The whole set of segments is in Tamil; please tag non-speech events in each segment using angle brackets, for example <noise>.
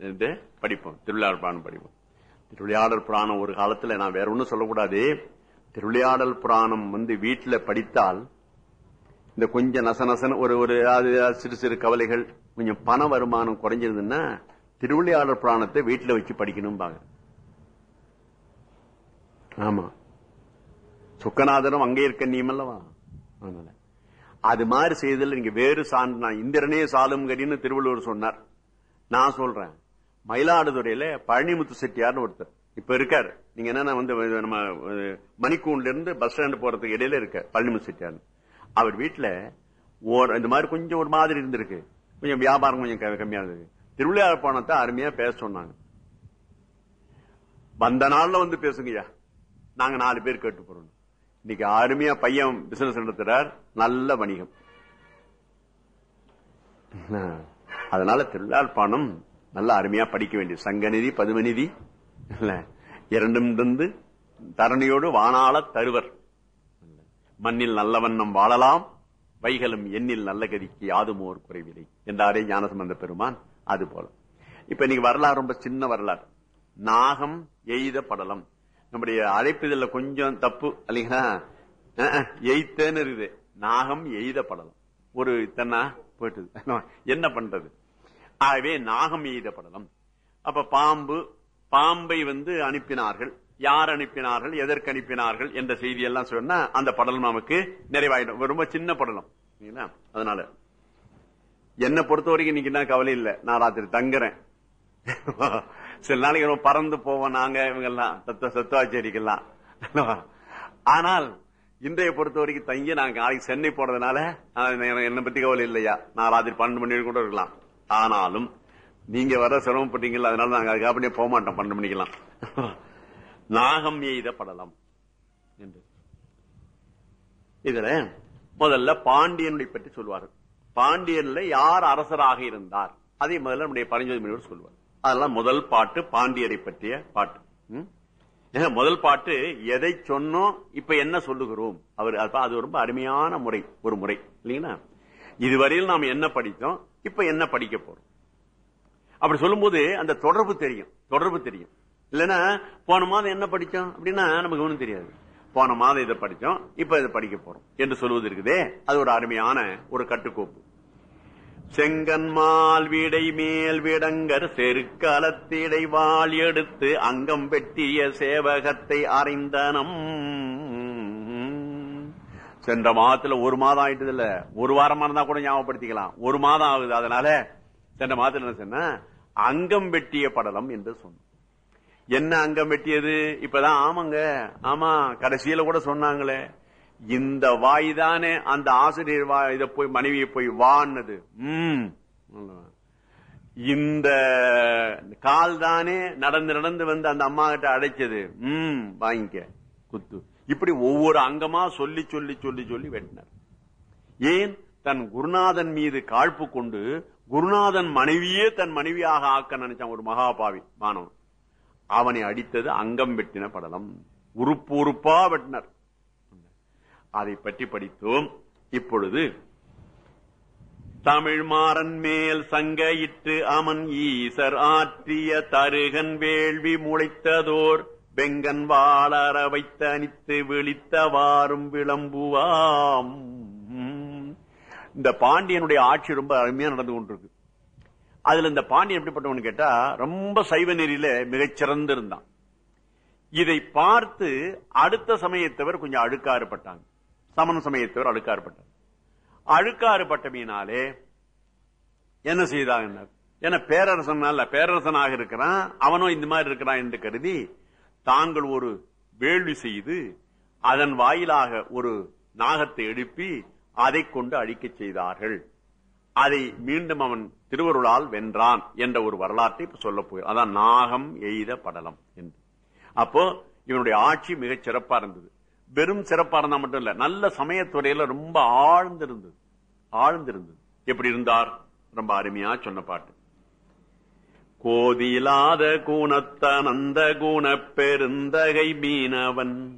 இது படிப்போம். திருவிளையாடல் புராணம் படிப்போம். திருவிளையாடல் புராணம் ஒரு காலத்துல நான் வேற ஒன்றும் சொல்லக்கூடாது. திருவிளையாடல் புராணம் வந்து வீட்டுல படித்தால் இந்த கொஞ்சம் நசநசன ஒரு ஒரு அது சிறு சிறு கவலைகள் கொஞ்சம் பண வருமானம் குறைஞ்சிருதுன்னா திருவிளையாடல் புராணத்தை வீட்டுல வச்சு படிக்கணும் பாங்க ஆமா. சுக்கநாதனும் அங்கே இருக்க நீமல்லவா அதனால. அது மாதிரி செய்தல் நீங்க வேறு சான்று நான் இந்திரனே சாலும் கடின்னு திருவள்ளுவர் சொன்னார். நான் சொல்றேன். மயிலாடுதுறையில பழனிமுத்து செட்டியார்னு ஒருத்தர். இப்ப இருக்காரு. நீங்க என்னன்னா வந்து நம்ம மணிக்கூண்ல இருந்து பஸ் ஸ்டாண்ட் போறதுக்கு இடையில இருக்க பழனிமுத்து செட்டியார் அவர் வீட்டுல ஓர் இந்த மாதிரி கொஞ்சம் ஒரு மாதிரி இருந்திருக்கு. கொஞ்சம் வியாபாரம் கொஞ்சம் க- கம்மியா இருந்தது திருவிளையாடல் பணத்தை அருமையா பேச சொன்னாங்க. வந்த நாள்ல வந்து பேசுங்கய்யா. நாங்க நாலு பேர் கேட்டு போறோம். இன்னைக்கு அருமையா பையன் பிசினஸ் நடத்துறார். நல்ல வணிகம். அதனால திருவிழாழ்ப்பாணம் நல்லா அருமையா படிக்க வேண்டிய சங்கநிதி பதுமநிதி இரண்டும் தந்து தரணியோடு வானாள தருவர். மண்ணில் நல்ல வண்ணம் வாழலாம் வைகளும் எண்ணில் நல்ல கதிக்கு யாதுமோர் குறைவில்லை. என்றாரே ஞானசம்பந்த பெருமான் அது போல. இப்ப இன்னைக்கு வரலாறு ரொம்ப சின்ன வரலாறு. நாகம் எய்த படலம். நம்முடைய அழைப்புதல்ல கொஞ்சம் தப்பு இல்லைங்களா? எய்த்தேன்னு இருக்குது. நாகம் எய்த படலம். ஒரு இத்தனா போயிட்டு என்ன பண்றது? ஆகவே நாகம் எய்தப்படலாம் படலம் அப்ப பாம்பு பாம்பை வந்து அனுப்பினார்கள். யார் அனுப்பினார்கள் எதற்கு அனுப்பினார்கள் என்ற செய்தி எல்லாம் சொன்னா அந்த படலம் நமக்கு நிறைவாயிடும். ரொம்ப சின்ன படலம். அதனால. என்னை பொறுத்த வரைக்கும் இன்னைக்கு என்ன கவலை இல்லை. நான் ராத்திரி தங்குறேன். <laughs> சில நாளைக்கு ரொம்ப பறந்து போவோம் நாங்க இவங்க எல்லாம் தத்துவ சத்துவாச்சேரிக்கெல்லாம். <laughs> ஆனால் இன்றைய பொறுத்த வரைக்கும் தங்கி நாங்க நாளைக்கு சென்னை போறதுனால என்னை பத்தி கவலை இல்லையா? நான் ராத்திரி பன்னெண்டு மணி கூட இருக்கலாம். ஆனாலும் நீங்க வர சிரமப்பட்டீங்கல்ல அதனால நாங்க அதுக்காக அப்படியே போக மாட்டோம். பன்னெண்டு மணிக்கெல்லாம். நாகம் எய்த படலம் என்று. இதுல முதல்ல பாண்டியனுடைய பற்றி சொல்வார்கள் பாண்டியன்ல யார் அரசராக இருந்தார்? அதை முதல்ல நம்முடைய பரஞ்சோதி முனிவர் சொல்வார். அதெல்லாம் முதல் பாட்டு பாண்டியரை பற்றிய பாட்டு. முதல் பாட்டு எதை சொன்னோம் இப்ப என்ன சொல்லுகிறோம்? அவர் அது ரொம்ப அருமையான முறை ஒரு முறை. இல்லைங்களா? இதுவரையில் நாம் என்ன படித்தோம்? இப்ப என்ன படிக்க போறோம்? அப்படி சொல்லும்போது அந்த தொடர்பு தெரியும் தொடர்பு தெரியும். இல்லைன்னா போன மாதம் என்ன படிச்சோம் அப்படின்னா நமக்கு ஒன்றும் தெரியாது. போன மாதம் இதை படிச்சோம் இப்ப இதை படிக்க போறோம் என்று சொல்வது இருக்குதே? அது ஒரு அருமையான ஒரு கட்டுக்கோப்பு. செங்கன்மால் வீடை மேல் விடங்கர் செருக்காலத்திடை வாழ் எடுத்து அங்கம் வெட்டிய சேவகத்தை அறிந்தனம். சென்ற மாதத்துல ஒரு மாதம் ஆயிட்டது இல்ல ஒரு வாரமா இருந்தா கூட ஞாபகப்படுத்திக்கலாம். ஒரு மாதம் ஆகுது. அதனால சென்ற மாதத்துல என்ன சொன்ன அங்கம் வெட்டிய படலம் என்று சொன்னோம். என்ன அங்கம் வெட்டியது? இப்பதான் ஆமாங்க. ஆமா கடைசியில கூட சொன்னாங்களே. இந்த வாய் தானே அந்த ஆசிரியர் வா இத போய் மனைவியை போய் வான்னது. உம் இந்த கால் தானே நடந்து நடந்து வந்து அந்த அம்மா கிட்ட அடைச்சது உம் வாங்கிக்க. குத்து. இப்படி ஒவ்வொரு அங்கமா சொல்லி சொல்லி சொல்லி சொல்லி வெட்டினார். ஏன்? தன் குருநாதன் மீது காழ்ப்பு கொண்டு குருநாதன் மனைவியே தன் மனைவியாக ஆக்க நினைச்சான் ஒரு மகாபாவி மாணவன் அவனை அடித்தது அங்கம் வெட்டின படலம். உறுப்பு உறுப்பா வெட்டினர். அதை பற்றி படித்தோம். இப்பொழுது தமிழ் மாறன் மேல் சங்க இட்டு அமன் ஈசர் ஆற்றிய தருகன் வேள்வி முளைத்ததோர் வெங்கன் வாளர வைத்த அணித்து விழித்தவாறும் விளம்புவாம். இந்த பாண்டியனுடைய ஆட்சி ரொம்ப அருமையா நடந்து கொண்டிருக்கு. அதுல இந்த பாண்டியன் எப்படிப்பட்டவன் கேட்டா ரொம்ப சைவ நெறியில மிகச்சிறந்து இருந்தான் இதை பார்த்து அடுத்த சமயத்தவர் கொஞ்சம் அழுக்காறுபட்டாங்க. சமண சமயத்தவர் அழுக்காறுபட்டார். அழுக்காறுபட்டமையினாலே என்ன செய்தாங்க? ஏன்னா பேரரசன் அல்ல பேரரசனாக இருக்கிறான். அவனும் இந்த மாதிரி இருக்கிறான் என்று கருதி தாங்கள் ஒரு வேள்வி செய்து அதன் வாயிலாக ஒரு நாகத்தை எழுப்பி அதை கொண்டு அழிக்கச் செய்தார்கள். அதை மீண்டும் அவன் திருவருளால் வென்றான் என்ற ஒரு வரலாற்றை இப்ப சொல்ல போய் அதான் நாகம் எய்த படலம் என்று. அப்போ இவனுடைய ஆட்சி மிகச் சிறப்பா இருந்தது. வெறும் சிறப்பா இருந்தா மட்டும் இல்ல நல்ல சமயத்துறையில ரொம்ப ஆழ்ந்திருந்தது. ஆழ்ந்திருந்தது. எப்படி இருந்தார்? ரொம்ப அருமையா சொன்ன பாட்டு. கோதிலாத கூணத்தனந்த குணப் பெருந்தகை மீனவன்.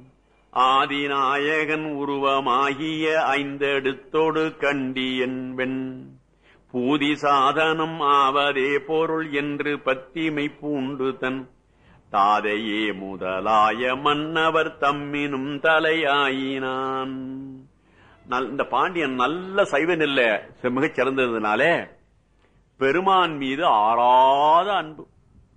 ஆதிநாயகன் உருவமாகிய ஐந்தெடுத்தோடு கண்டியன்பெண் பூதி சாதனம் ஆவதே பொருள் என்று பத்திமை பூண்டு தன் தாதையே முதலாய மன்னவர் தம்மினும் தலையாயினான். நல்- இந்த பாண்டியன் நல்ல சைவன் இல்ல மிகச் சிறந்ததுனாலே பெருமான் மீது ஆறாத அன்பு.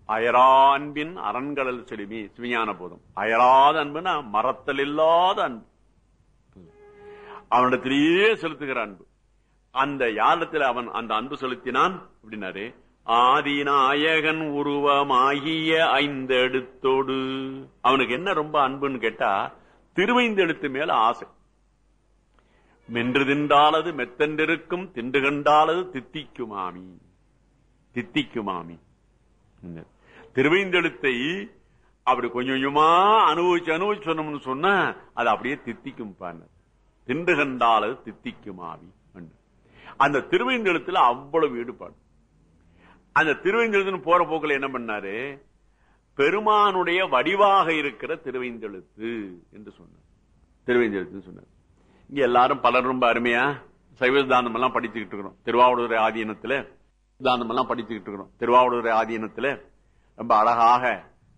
அயரா அன்பின் அரண்கடல் செலுமி சிவிஞான போதும். அயராத அன்புனா மரத்தல் இல்லாத அன்பு. அவனிடத்திலேயே செலுத்துகிற அன்பு. அந்த யாரிடத்தில் அவன் அந்த அன்பு செலுத்தினான்? அப்படின்னாரு ஆதிநாயகன் உருவமாகிய ஐந்தெடுத்தோடு அவனுக்கு என்ன ரொம்ப அன்புன்னு கேட்டா திருவைந்தெழுத்து மேல ஆசை. மென்று தின்றாலது மெத்தென்றிருக்கும் திண்டு கண்டாலது தித்திக்குமாமி. தித்திக்குமாமி. திருவைந்தெழுத்தை அப்படி கொஞ்சம் கொஞ்சமா அனுபவிச்சு அனுபவிச்சு சொன்னோம்னு சொன்னா அது அப்படியே தித்திக்கும் பாருங்க கண்டால் அது தித்திக்குமாவி அந்த திருவைந்தெழுத்துல அவ்வளவு ஈடுபாடு. அந்த திருவைந்தெழுத்துன்னு போற போக்குல என்ன பண்ணாரு? பெருமானுடைய வடிவாக இருக்கிற திருவைந்தெழுத்து என்று சொன்னார். திருவைந்தெழுத்து சொன்னார். இங்க எல்லாரும் பலர் ரொம்ப அருமையா சைவதானம் எல்லாம் படிச்சுக்கிட்டு இருக்கிறோம். திருவாவூர் ஆதீனத்துல சித்தாந்தம் எல்லாம் படிச்சுக்கிட்டு இருக்கிறோம். திருவாவூர் ஆதீனத்துல ரொம்ப அழகாக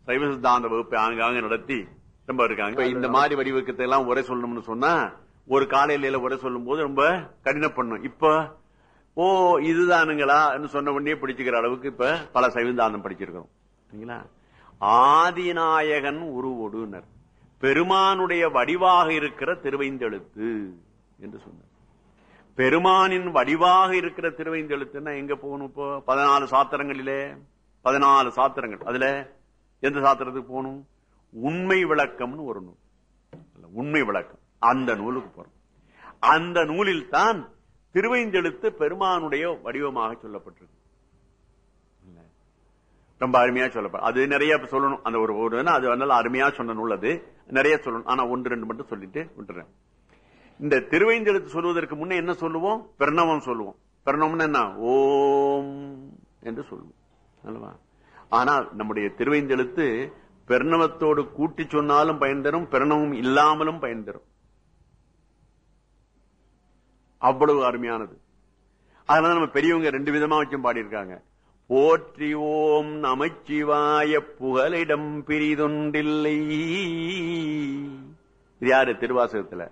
சைவ சித்தாந்த வகுப்பை ஆங்காங்க நடத்தி ரொம்ப இருக்காங்க. இப்ப இந்த மாதிரி வடிவக்கத்தை எல்லாம் உரை சொல்லணும்னு சொன்னா ஒரு காலையில உரை சொல்லும் போது ரொம்ப கடினம் பண்ணும் இப்ப ஓ இதுதானுங்களா சொன்ன உடனே பிடிச்சுக்கிற அளவுக்கு இப்ப பல சைவந்தாந்தம் படிச்சிருக்கிறோம். சரிங்களா? ஆதிநாயகன் உருவொடுனர் பெருமானுடைய வடிவாக இருக்கிற திருவைந்தெழுத்து என்று சொன்னார். பெருமானின் வடிவாக இருக்கிற திருவைந்தெழுத்துன்னா எங்க போகணும் இப்போ? பதினாலு சாத்திரங்களிலே? பதினாலு சாத்திரங்கள். அதுல எந்த சாத்திரத்துக்கு போகணும்? உண்மை விளக்கம்னு ஒரு நூல். உண்மை விளக்கம். அந்த நூலுக்கு போறோம். அந்த நூலில் தான் திருவைந்தெழுத்து பெருமானுடைய வடிவமாக சொல்லப்பட்டிருக்கு. ரொம்ப அருமையா சொல்லப்படும் அது நிறைய சொல்லணும். அந்த ஒரு அது வந்து அருமையா சொன்ன நூல் அது. நிறைய சொல்லணும். ஆனா ஒன்று ரெண்டு மட்டும் சொல்லிட்டு விட்டுறேன். இந்த திருவைந்தெழுத்து சொல்வதற்கு முன்னே என்ன சொல்லுவோம்? பிரணவம் சொல்லுவோம். பிரணவம்னு என்ன? ஓம் என்று சொல்லுவோம். அல்லவா? ஆனால் நம்முடைய திருவைந்தெழுத்து பிரணவத்தோடு கூட்டி சொன்னாலும் பயன் தரும் பிரணவம் இல்லாமலும் பயன் தரும். அவ்வளவு அருமையானது. அதனால நம்ம பெரியவங்க ரெண்டு விதமா வச்சும் பாடியிருக்காங்க. போற்றி ஓம் நமச்சிவாய புகலிடம் பிரிதொன்றில்லை. இது யாரு? திருவாசகத்துல.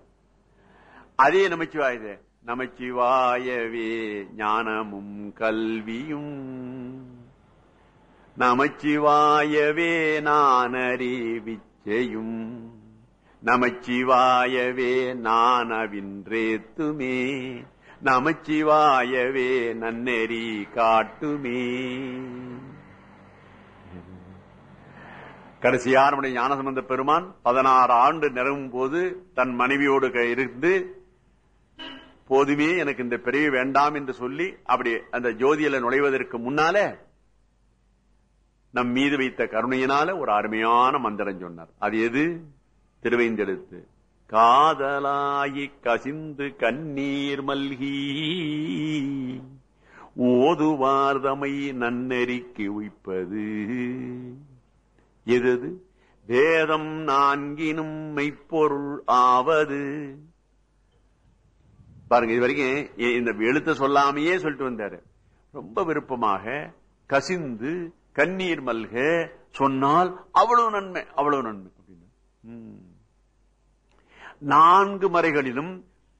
அதே நமச்சிவாயுது நமச்சிவாயவே ஞானமும் கல்வியும். நமச்சிவாயவே நானறிவிச்சையும் நமச்சிவாயவே நானவின்றேத்துமே நமச்சிவாயவே நன்னெறி காட்டுமே. கடைசியா நம்முடைய ஞானசம்பந்த பெருமான் பதினாறு ஆண்டு நிறவும் போது தன் மனைவியோடு இருந்து போதுமே எனக்கு இந்த பிறவி வேண்டாம் என்று சொல்லி அப்படி அந்த ஜோதியில நுழைவதற்கு முன்னால நம் மீது வைத்த கருணையினால ஒரு அருமையான மந்திரம் சொன்னார். அது எது? திருவைந்தெழுத்து. காதலாயி கசிந்து கண்ணீர் மல்கி ஓதுவார்தமை நன்னெறிக்கு உய்ப்பது. எது வேதம் நான்கினும் மெய்ப்பொருள் ஆவது. பாருங்க இது வரைக்கும் இந்த எழுத்த சொல்லாமையே சொல்லிட்டு வந்தாரு. ரொம்ப விருப்பமாக கசிந்து கண்ணீர் மல்க சொன்னால் அவ்வளவு நன்மை அவ்வளவு நன்மை. நான்கு மறைகளிலும்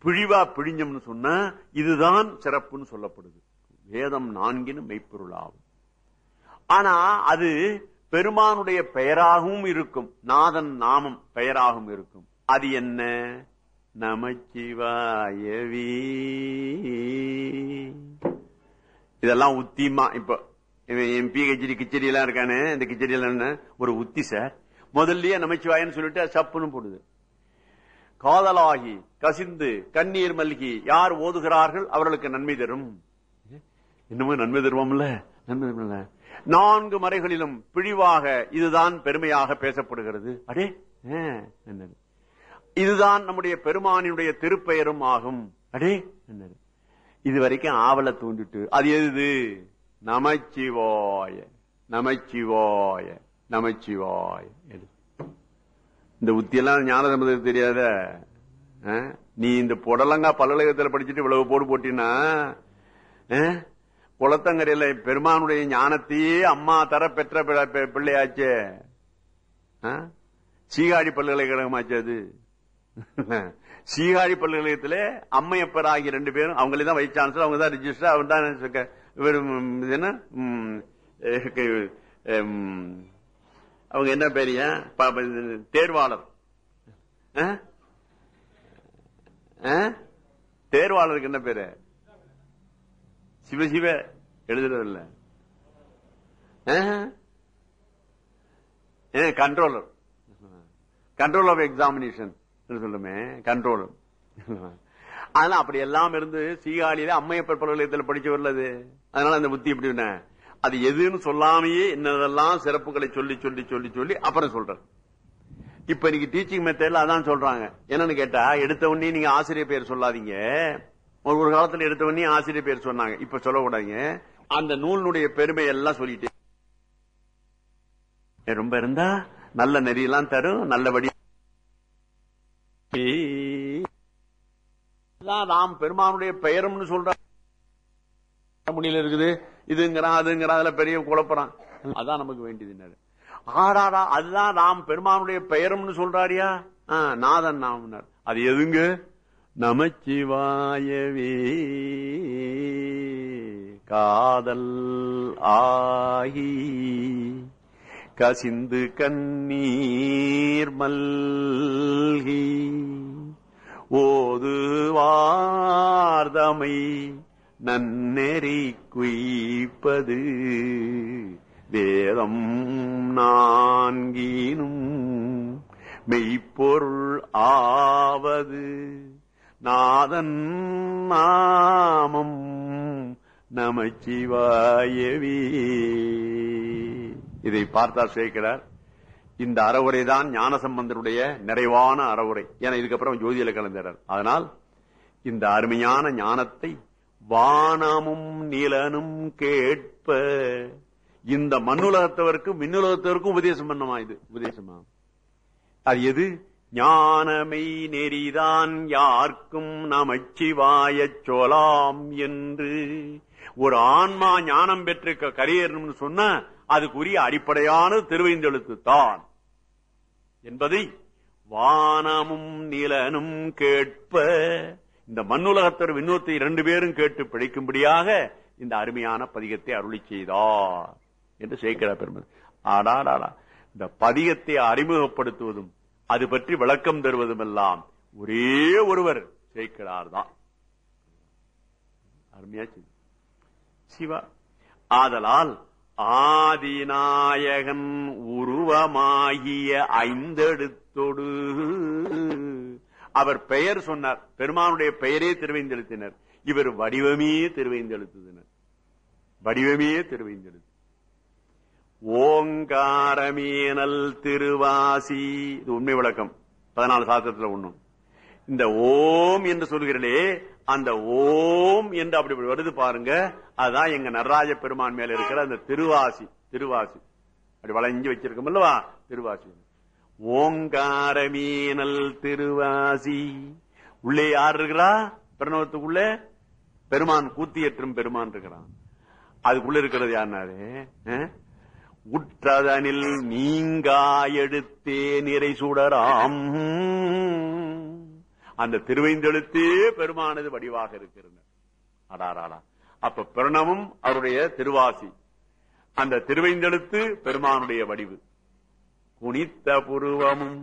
பிழிவா பிழிஞ்சம்னு சொன்னா இதுதான் சிறப்புன்னு சொல்லப்படுது. வேதம் நான்கினும் மெய்ப்பொருளாகும். ஆனா அது பெருமானுடைய பெயராகவும் இருக்கும் நாதன் நாமம் பெயராகவும் இருக்கும். அது என்ன? நமச்சிவாயவி. இதெல்லாம் உத்திமா இப்போ என் பிஹெச்டி கிச்சடி எல்லாம் இருக்கானே இந்த கிச்சடி எல்லாம் ஒரு உத்தி சார். முதல்லயே நமச்சிவாயன்னு சொல்லிட்டு சப்புன்னு போடுது. காதலாகி கசிந்து கண்ணீர் மல்கி யார் ஓதுகிறார்கள் அவர்களுக்கு நன்மை தரும். இன்னமும் நன்மை தருவோம்ல? நன்மை தருவோம்ல. நான்கு மறைகளிலும் பிழிவாக இதுதான் பெருமையாக பேசப்படுகிறது. அடே என்னது? இதுதான் நம்முடைய பெருமானினுடைய திருப்பெயரும் ஆகும். அடே என்னது? இது வரைக்கும் ஆவலை தூண்டிட்டு அது எது நமச்சிவாய நமச்சிவாய நமச்சிவாய. இந்த உத்தியெல்லாம் ஞான தெரியாத ஆ? நீ இந்த புடலங்கா பல்கலைக்கழகத்தில் படிச்சுட்டு இவ்வளவு போடு போட்டினா ஆ? குளத்தங்கரையில பெருமானுடைய ஞானத்தையே அம்மா தர பெற்ற பிள்ளை- பிள்ளையாச்சே. ஆ? பல்கலைக்கழகமாச்சு அது. சீகாழி பல்கலைக்கழகத்தில் அம்மையப்பர் ஆகிய ரெண்டு பேரும் அவங்களே தான் வைஸ் சான்சலர் அவங்க தான் ரிஜிஸ்டர் அவர் தான் இவர் என்ன? அவங்க என்ன பெரிய தேர்வாளர். ஆ? ஆ? தேர்வாளருக்கு என்ன பேரு? சிவசிவ எழுதுறதில்ல. கண்ட்ரோலர் கண்ட்ரோல் ஆஃப் எக்ஸாமினேஷன் சொல்லுமே கண்ட்ரோல் அதெல்லாம் அப்படி எல்லாம் இருந்து சீகாழியில அம்மையப்பர் பல்கலைக்கழகத்தில் படிச்சு வரலது? அதனால அந்த புத்தி எப்படி என்ன? அது எதுன்னு சொல்லாமையே என்னதெல்லாம் சிறப்புகளை சொல்லி சொல்லி சொல்லி சொல்லி அப்புறம் சொல்றேன் இப்ப இன்னைக்கு டீச்சிங் மெத்தட்ல அதான் சொல்றாங்க. என்னன்னு கேட்டா எடுத்த உடனே நீங்க ஆசிரியர் பேர் சொல்லாதீங்க. ஒரு ஒரு காலத்துல எடுத்த உடனே ஆசிரியர் பேர் சொன்னாங்க. இப்ப சொல்லக்கூடாதுங்க. அந்த நூலினுடைய பெருமை எல்லாம் சொல்லிட்டு ரொம்ப இருந்தா நல்ல நெறியெல்லாம் தரும் நல்லபடி ராம் பெருமானுடைய பெயரும்னு சொல்ற முடியல இருக்குது. இதுங்கிறான் அதுங்கிறான் அதுல பெரிய குழப்பறான். அதான் நமக்கு வேண்டியது ஆடாடா அதுதான் ராம் பெருமானுடைய பெயரும்னு சொல்றாரியா? நாதன் நாமனார் அது எதுங்க? நமச்சிவாயவே. காதல் ஆகி கசிந்து கண்ணீர் மல்கி ஓது வார்தமை நன்னெறி குய்ப்பது வேதம் நான்கினும் மெய்ப்பொருள் ஆவது நாதன் நாமம் நமச்சிவாயவே. இதை பார்த்தார் சேர்க்கிறார் இந்த அறவுரை தான் ஞானசம்பந்தருடைய நிறைவான அறவுரை. ஏன்னா இதுக்கப்புறம் ஜோதியில கலந்துறார். அதனால் இந்த அருமையான ஞானத்தை வானமும் நிலனும் கேட்ப இந்த மண்ணுலகத்தவருக்கும் மின்னுலகத்தவருக்கும் உபதேசம் பண்ணமா இது? உபதேசமா? அது எது? ஞானமை நெறிதான் யார்க்கும் நமச்சிவாயச் சொலாம் என்று. ஒரு ஆன்மா ஞானம் பெற்றிருக்க க- கரையேறணும்னு அதுக்குரிய அடிப்படையான திருவைந்தெழுத்து தான் என்பதை வானமும் நிலனும் கேட்ப இந்த மண்ணுலகத்தர் விண்ணூத்தை இரண்டு பேரும் கேட்டு பிழைக்கும்படியாக இந்த அருமையான பதிகத்தை அருளி செய்தார் என்று சேர்க்கிறார் பெருமை. ஆடாடாடா இந்த பதிகத்தை அறிமுகப்படுத்துவதும் அது பற்றி விளக்கம் தருவதும் எல்லாம் ஒரே ஒருவர் சேர்க்கிறார் தான் அருமையா சிவா ஆதலால் ஆதிநாயகன் உருவமாகிய ஐந்தெடுத்தொடு அவர் பெயர் சொன்னார். பெருமானுடைய பெயரே திருவைந்தெழுத்தினர். இவர் வடிவமே திருவைந்தெழுத்துதினர். வடிவமே திருவைந்தெழுத்து. ஓங்காரமேனல் திருவாசி. இது உண்மை விளக்கம். பதினாலு சாஸ்திரத்துல ஒண்ணும். இந்த ஓம் என்று சொல்கிறே அந்த ஓம் என்று அப்படி இப்படி வருது பாருங்க. அதான் எங்க நடராஜ பெருமான் மேல இருக்கிற அந்த திருவாசி திருவாசி. அப்படி வளைஞ்சு வச்சிருக்கோம் அல்லவா? திருவாசி. ஓங்காரமீனல் திருவாசி. உள்ளே யார் இருக்கிறா? பிரணவத்துக்குள்ளே பெருமான் கூத்தியற்றும் பெருமான் இருக்கிறான். அதுக்குள்ள இருக்கிறது யாருனாரு? உற்றதனில் நீங்கா எடுத்தே நிறை சுடராம். அந்த திருவைந்தெழுத்தே பெருமானது வடிவாக இருக்கிறது அடாராடா. அப்ப பிரணமும் அவருடைய திருவாசி. அந்த திருவைந்தெழுத்து பெருமானுடைய வடிவு. குனித்த புருவமும்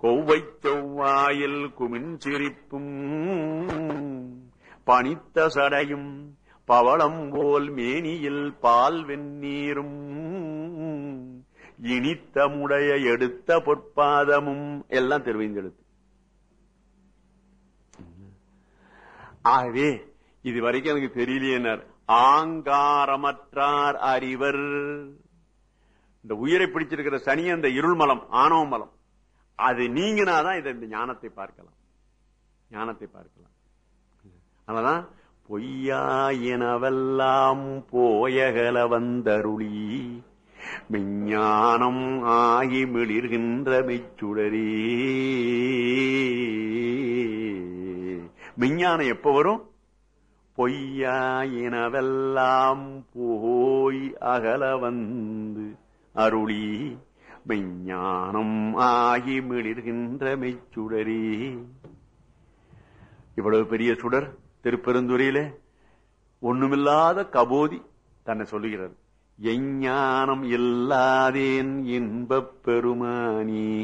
கொவ்வை செவ்வாயில் குமின் சிரிப்பும் பனித்த சடையும் பவளம் போல் மேனியில் பால் வெந்நீரும் இனித்த முடைய எடுத்த பொற்பாதமும் எல்லாம் திருவைந்தெழுத்து. ஆகவே இது வரைக்கும் எனக்கு தெரியலையேனர். ஆங்காரமற்றார் அறிவர். இந்த உயிரை பிடிச்சிருக்கிற சனி அந்த இருள் மலம் ஆணவ மலம். அது நீங்கினாதான் இதை இந்த ஞானத்தை பார்க்கலாம். ஞானத்தை பார்க்கலாம். அதனாலதான் பொய்யாயினவெல்லாம் போயகல வந்தருளி மெஞ்ஞானம் ஆகி மிளிர்கின்ற மெச்சுடரே விஞ்ஞானம் எப்ப வரும்? பொய்யாயினவெல்லாம் போய் அகல வந்து அருளி மெஞ்ஞானம் ஆகி மிளிர்கின்ற மெச்சுடரே இவ்வளவு பெரிய சுடர் திருப்பெருந்துறையில ஒண்ணுமில்லாத கபோதி தன்னை சொல்லுகிறது. எஞ்ஞானம் இல்லாதேன் இன்பப் பெருமானே.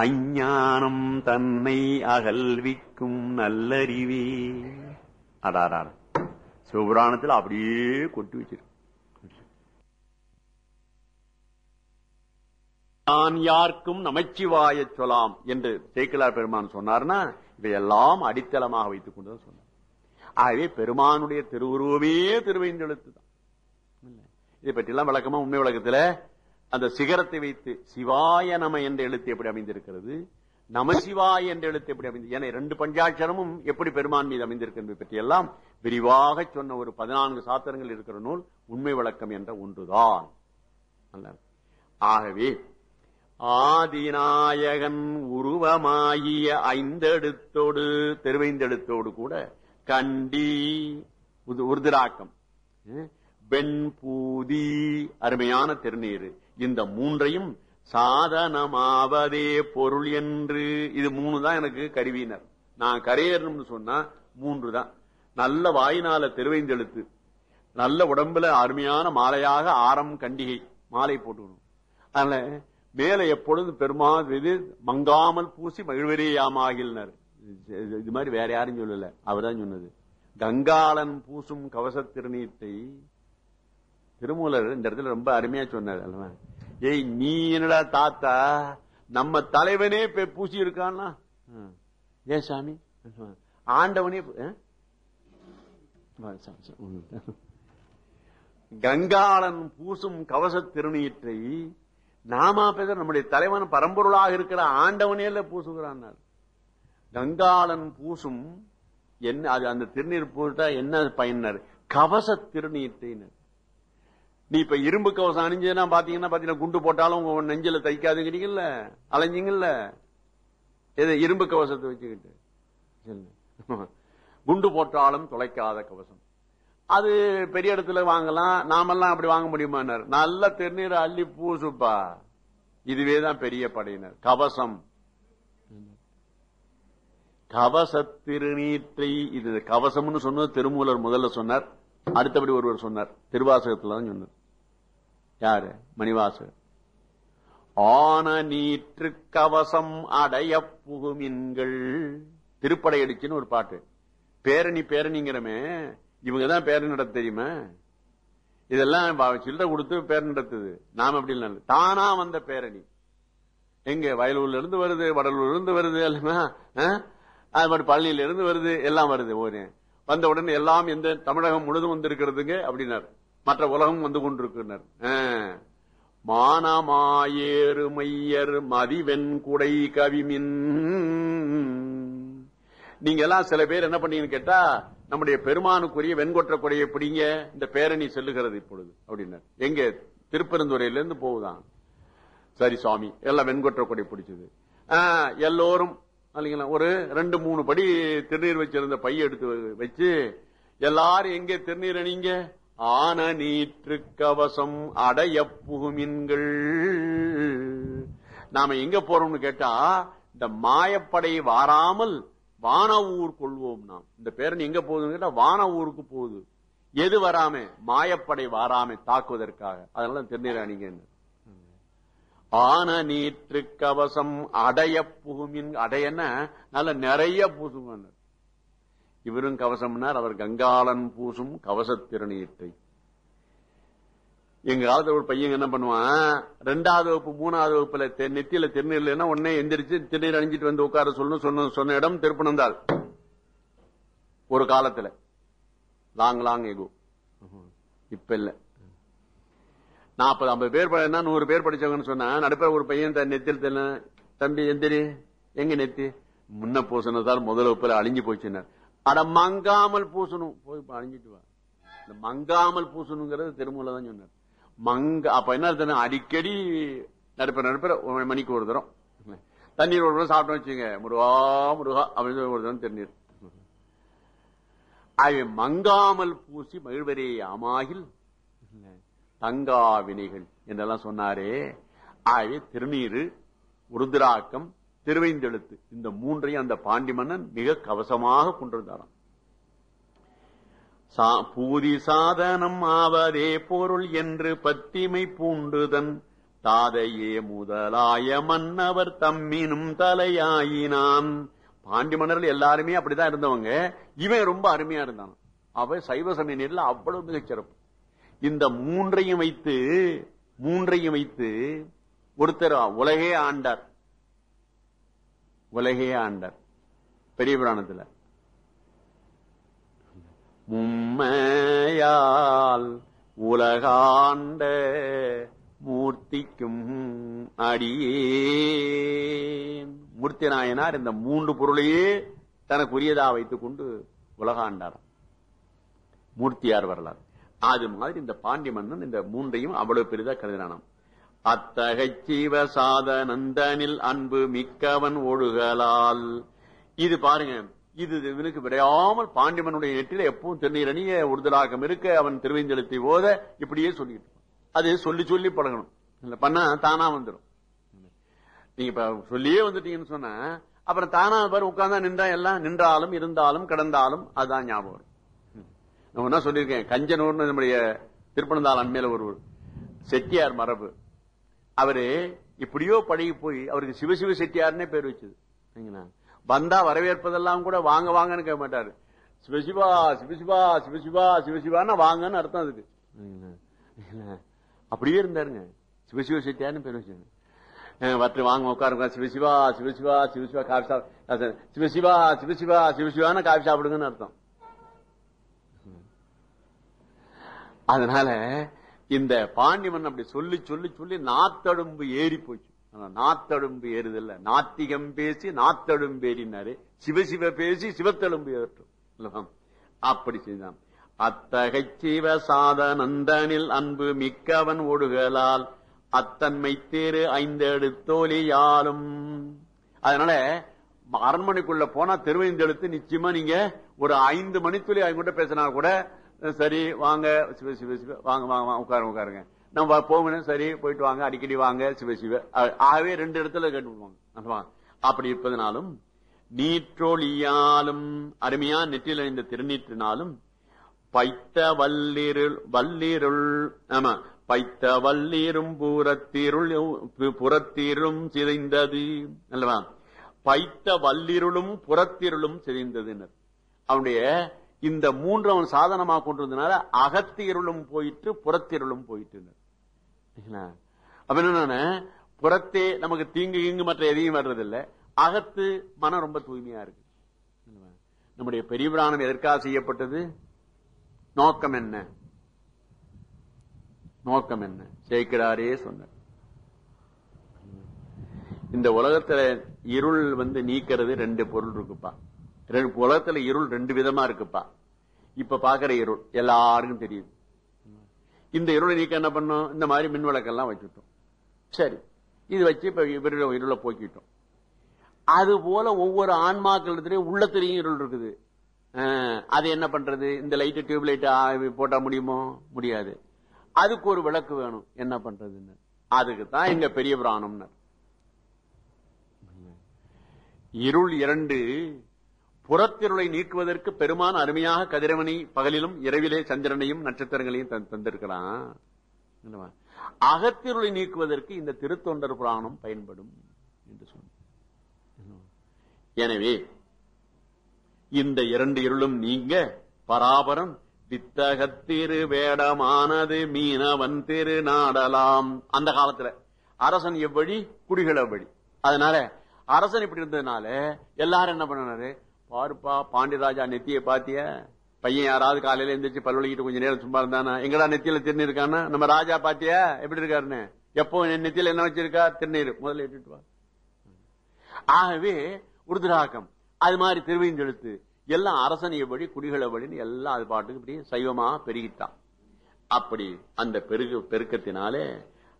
அஞ்ஞானம் தன்னை அகல்விக்கும் நல்லறிவே. அடாரார் சிவபுராணத்தில் அப்படியே கொட்டி வச்சிருக்கு நான் யாருக்கும் நமச்சிவாய சொல்லாம் என்று சேக்கிலார் பெருமான் சொன்னார்னா இவையெல்லாம் அடித்தளமாக வைத்துக் கொண்டுதான் சொன்னார். ஆகவே பெருமானுடைய திருவுருவமே திருவைந்தெழுத்து தான் இதை பற்றிலாம் விளக்கமா உண்மை விளக்கத்துல அந்த சிகரத்தை வைத்து சிவாய நம என்ற எழுத்து எப்படி அமைந்திருக்கிறது? நமசிவாய் என்ற எழுத்து எப்படி அமைந்தது என இரண்டு பஞ்சாட்சரமும் எப்படி பெருமான் மீது அமைந்திருக்கிறது பற்றியெல்லாம் விரிவாக சொன்ன ஒரு பதினான்கு சாத்திரங்கள் இருக்கிற நூல் உண்மை விளக்கம் என்ற ஒன்றுதான். ஆகவே ஆதிநாயகன் உருவமாகிய ஐந்தெடுத்தோடு தெருவைந்தெடுத்தோடு கூட கண்டி உருதிராக்கம் வெண்பூதி அருமையான திருநீர் இந்த மூன்றையும் சாதனமாவதே பொருள் என்று. இது மூணு தான் எனக்கு கருவியினர். நான் கரையேறணும்னு சொன்னா மூன்று தான் நல்ல வாயினால தெருவைந்தெழுத்து. நல்ல உடம்புல அருமையான மாலையாக ஆரம் கண்டிகை மாலை போட்டுக்கணும். அதனால மேல எப்பொழுதும் பெருமா இது மங்காமல் பூசி மகிழ்வரேயாமாகினர் இது மாதிரி வேற யாரும் சொல்லல. அவர்தான் சொன்னது. கங்காளன் பூசும் கவச திருநீட்டை திருமூலர் இந்த இடத்துல ரொம்ப அருமையா சொன்னார் அல்லவா? ஏய் நீ என்னடா தாத்தா? நம்ம தலைவனே பூசி இருக்கான்னா? ஏன் சாமி? ஆண்டவனே கங்காளன் பூசும் கவச திருநீற்றை நாமா பேச நம்முடைய தலைவன் பரம்பொருளாக இருக்கிற ஆண்டவனேல பூசுகிறான் கங்காளன் பூசும் என்ன அது அந்த திருநீர் போட்டா என்ன பயனர் கவச திருநீர்த்தினர் நீ இப்ப இரும்பு கவசம் அணிஞ்சதுன்னா பாத்தீங்கன்னா பாத்தீங்கன்னா குண்டு போட்டாலும் உங்க நெஞ்சில தைக்காதுங்கிறீங்கல்ல? அலைஞ்சிங்கல்ல? எது இரும்பு கவசத்தை வச்சுக்கிட்டு? குண்டு போட்டாலும் தொலைக்காத கவசம். அது பெரிய இடத்துல வாங்கலாம். நாமெல்லாம் அப்படி வாங்க முடியுமானார் நல்ல திருநீர் அள்ளி பூசுப்பா. இதுவேதான் பெரிய படையினர். கவசம். கவச திருநீற்றை இது கவசம்னு சொன்னது திருமூலர் முதல்ல சொன்னார். அடுத்தபடி ஒருவர் சொன்னார். திருவாசகத்துல தான் சொன்னார். யாரு? மணிவாசு. ஆன நீற்று கவசம் அடைய புகுமின்கள் திருப்படையடிச்சுன்னு ஒரு பாட்டு. பேரணி பேரணிங்கிறமே இவங்கதான் பேரணி நடத்த தெரியுமா? இதெல்லாம் சில்லறை கொடுத்து பேரணி நடத்துது. நாம அப்படி இல்லை. தானா வந்த பேரணி. எங்க வயலூர்ல இருந்து வருது வடலூர்ல இருந்து வருது அது மாதிரி பழனியில இருந்து வருது எல்லாம் வருது ஒரு வந்த உடனே எல்லாம் எந்த தமிழகம் முழுதும் வந்திருக்கிறதுங்க அப்படின்னாரு. மற்ற உலகம் வந்து கொண்டிருக்கிறார் மானமாயேறு மையர் மதிவெண் குடை கவிமின். நீங்க எல்லாம் சில பேர் என்ன பண்ணீங்கன்னு கேட்டா நம்முடைய பெருமானுக்குரிய வெண்கொற்ற கொடையை பிடிங்க இந்த பேரணி செல்லுகிறது இப்பொழுது அப்படின்னா எங்க? திருப்பெருந்துறையில இருந்து போகுதான். சரி சுவாமி எல்லாம் வெண்கொற்ற கொடை பிடிச்சது. எல்லோரும் இல்லைங்களா ஒரு ரெண்டு மூணு படி திருநீர் வச்சிருந்த பைய எடுத்து வச்சு எல்லாரும் எங்க திருநீர் அணிங்க? ஆன நீற்று கவசம் அடைய புகுமின்கள். நாம எங்க போறோம்னு கேட்டா இந்த மாயப்படை வாராமல் வான ஊர் கொள்வோம் நாம். இந்த பேரணி எங்க போகுதுன்னு கேட்டா வான ஊருக்கு போகுது. எது வராம? மாயப்படை வாராம தாக்குவதற்காக. அதனால திருநீர் ஆன நீற்று கவசம் அடைய புகுமின் அடையன நல்ல நிறைய பூசும் இவரும் கவசம்னார் அவர் கங்காளன் பூசும் கவச எங்க காலத்துல ஒரு பையன் என்ன பண்ணுவான் ரெண்டாவது வகுப்பு மூணாவது வகுப்புல நெத்தியில இல்லைன்னா உடனே எந்திரிச்சு திருநீர் அணிஞ்சிட்டு வந்து உட்கார சொல்லணும் சொன்ன சொன்ன இடம் திருப்பணந்தாள் ஒரு காலத்துல. லாங் லாங் எகோ இப்ப இல்ல. நாற்பது ஐம்பது பேர் என்ன நூறு பேர் படிச்சவங்கன்னு சொன்னா நடுப்ப ஒரு பையன் தன் நெத்தில் தெரியல தம்பி எந்திரி எங்க நெத்தி? முன்ன பூசினதால் முதல் வகுப்புல அழிஞ்சு போச்சுன்னார். அட மங்காமல் பூசணும். போய் அணிஞ்சிட்டு வா. இந்த மங்காமல் பூசணுங்கிறது திருமூல தான் சொன்னார். மங்க அப்ப என்ன அடிக்கடி நடுப்ப நடுப்புற ஒரு மணிக்கு ஒரு தரம். தண்ணீர் ஒரு தடவை சாப்பிட்டோம் வச்சுங்க முருகா முருகா அப்படின்னு சொல்லி ஒரு தடவை திருநீர் அவை மங்காமல் பூசி மகிழ்வரே அமாகில் தங்கா வினைகள் என்றெல்லாம் சொன்னாரே. ஆகவே திருநீரு உருதிராக்கம் திருவைந்தெழுத்து. இந்த மூன்றையும் அந்த பாண்டி மன்னன் மிக கவசமாக கொண்டிருந்தாராம். சா- பூதி சாதனம் ஆவதே பொருள் என்று பத்திமை பூண்டுதன் தாதையே முதலாய மன்னவர் தம்மினும் தலையாயினான். பாண்டி மன்னர்கள் எல்லாருமே அப்படிதான் இருந்தவங்க. இவன் ரொம்ப அருமையா இருந்தான். அவ சைவ சமய நேரில் அவ்வளவு மிகச்சிறப்பு இந்த மூன்றையும் வைத்து மூன்றையும் வைத்து ஒருத்தர் உலகே ஆண்டார். உலகே ஆண்டார். பெரிய புராணத்துல. மும்மையால் உலகாண்ட மூர்த்திக்கும் அடியே மூர்த்தி நாயனார் இந்த மூன்று பொருளையே தனக்குரியதா வைத்துக் கொண்டு உலகாண்டார். மூர்த்தியார் வரலாறு. அது மாதிரி இந்த பாண்டி மன்னன் இந்த மூன்றையும் அவ்வளவு பெரிதா கருதினானாம். அத்தகை ஜீவ சாதனந்தனில் அன்பு மிக்கவன் ஒழுகலால். இது பாருங்க இது இவனுக்கு விடையாமல் பாண்டியமனுடைய நெற்றில எப்பவும் திருநீரணிய உறுதலாக்கம் இருக்க அவன் திருவேந்தெழுத்தை ஓத இப்படியே சொல்லிட்டு அது சொல்லி சொல்லி பழகணும். இல்ல பண்ணா தானா வந்துடும் நீங்க இப்ப சொல்லியே வந்துட்டீங்கன்னு சொன்னா அப்புறம் தானா பாரு உட்கார்ந்தா நின்றா எல்லாம் நின்றாலும் இருந்தாலும் கிடந்தாலும் அதுதான் ஞாபகம் வரும். நான் சொல்லியிருக்கேன் கஞ்சனூர்னு நம்முடைய திருப்பனந்தாள் அண்மையில ஒரு செட்டியார் மரபு. அவரு இப்படியோ பழகி போய் அவருக்கு சிவசிவ செட்டியார்னே பேர் வச்சது. வந்தா வரவேற்பதெல்லாம் கூட வாங்க வாங்கன்னு கேட்க மாட்டாரு. சிவசிவா சிவசிவா சிவசிவா சிவசிவான்னு வாங்கன்னு அர்த்தம் அதுக்கு. அப்படியே இருந்தாருங்க. சிவசிவ செட்டியார்னு பேர் வச்சாங்க வற்று வாங்க உட்காருங்க. சிவசிவா சிவசிவா சிவசிவா காஃபி சாப்பிட சிவசிவா சிவசிவா சிவசிவான்னு காஃபி சாப்பிடுங்கன்னு அர்த்தம். அதனால இந்த பாண்டிமன் அப்படி சொல்லி சொல்லி சொல்லி நாத்தடும்பு ஏறி போச்சு. நாத்தடும்பு ஏறுதில்ல. நாத்திகம் பேசி நாத்தடும்பு ஏறினாரு. சிவசிவ பேசி சிவத்தழும்பு ஏற்றும் அப்படி செய்தான். அத்தகை சிவ சாதனந்தனில் அன்பு மிக்கவன் ஒடுகலால் அத்தன்மை தேரு ஐந்தெடுத்தோலியாலும் அதனால அரண்மனைக்குள்ள போனா திருவைந்தெழுத்து நிச்சயமா நீங்க ஒரு ஐந்து மணித்துளி அவங்க கூட பேசினா கூட சரி வாங்க. சிவ சிவ சிவ. வாங்க வாங்க வாங்க. உட்காருங்க உட்காருங்க. நம்ம போகணும். சரி போயிட்டு வாங்க. அடிக்கடி வாங்க. சிவ சிவ. ஆகவே ரெண்டு இடத்துல கேட்டுவாங்க அப்படி இருப்பதனாலும் நீற்றொழியாலும் அருமையா நெற்றியில் அணிந்த திருநீற்றினாலும் பைத்த வல்லிருள் வல்லிருள் ஆமா பைத்த வல்லீரும் புறத்திருள் புறத்திரும் சிதைந்தது. அல்லவா? பைத்த வல்லிருளும் புறத்திருளும் சிதைந்ததுன்னு அவனுடைய இந்த மூன்று அவன் சாதனமா கொண்டிருந்தனால அகத்தியருளும் போயிட்டு புறத்திருளும் போயிட்டு அப்ப என்ன புறத்தே நமக்கு தீங்கு இங்கு மற்ற எதையும் வர்றதில்லை. அகத்து மனம் ரொம்ப தூய்மையா இருக்கு. நம்முடைய பெரிய பிராணம் எதற்காக செய்யப்பட்டது? நோக்கம் என்ன? நோக்கம் என்ன? சேர்க்கிறாரே சொன்ன இந்த உலகத்துல இருள் வந்து நீக்கிறது ரெண்டு பொருள் இருக்குப்பா. உலகத்துல இருள் ரெண்டு விதமா இருக்குப்பா. இப்ப பாக்குற இருள் எல்லாருக்கும் தெரியுது இந்த இருளை நீக்க என்ன பண்ணோம் இந்த மாதிரி மின் விளக்கெல்லாம் வச்சுட்டோம். சரி. இது வச்சு இப்ப இவருடைய இருளை போக்கிட்டோம். அது போல ஒவ்வொரு ஆன்மாக்கள் உள்ளத்திலையும் இருள் இருக்குது. அது என்ன பண்றது? இந்த லைட் டியூப் லைட் போட்டா முடியுமோ? முடியாது. அதுக்கு ஒரு விளக்கு வேணும். என்ன பண்றதுன்னு. அதுக்கு தான் எங்க பெரிய புராணம்னு இருள் இரண்டு புறத்திருளை நீக்குவதற்கு பெருமான் அருமையாக கதிரவனை பகலிலும் இரவிலே சந்திரனையும் நட்சத்திரங்களையும் தந்- தந்திருக்கிறான். அகத்திருளை நீக்குவதற்கு இந்த திருத்தொண்டர் புராணம் பயன்படும் என்று சொன்ன எனவே இந்த இரண்டு இருளும் நீங்க பராபரம் வித்தகத்திரு வேடமானது மீனவன் திரு நாடலாம். அந்த காலத்துல அரசன் எவ்வழி? குடிகள் எவ்வழி அதனால அரசன் இப்படி இருந்ததுனால எல்லாரும் என்ன பண்ணாரு? பாருப்பா பாண்டியராஜா நெத்திய பாத்திய? பையன் யாராவது காலையில எந்திரிச்சு பல்வழிக்கிட்டு கொஞ்ச நேரம் சும்மா இருந்தானா? எங்கடா நெத்தியில திருநீர் இருக்கானா நம்ம ராஜா பாத்தியா? எப்படி இருக்காருன்னு? எப்போ என் நெத்தியில என்ன வச்சிருக்கா? திருநீர். முதல்ல இட்டுட்டு வா. ஆகவே உருதுராகம் அது மாதிரி திருவைந்தெழுத்து எல்லாம் அரசனையபடி எவ்வழி குடிகள் எவ்வழின்னு எல்லாம் அது பாட்டுக்கு இப்படி சைவமா பெருகிட்டான் அப்படி அந்த பெருகு பெருக்கத்தினாலே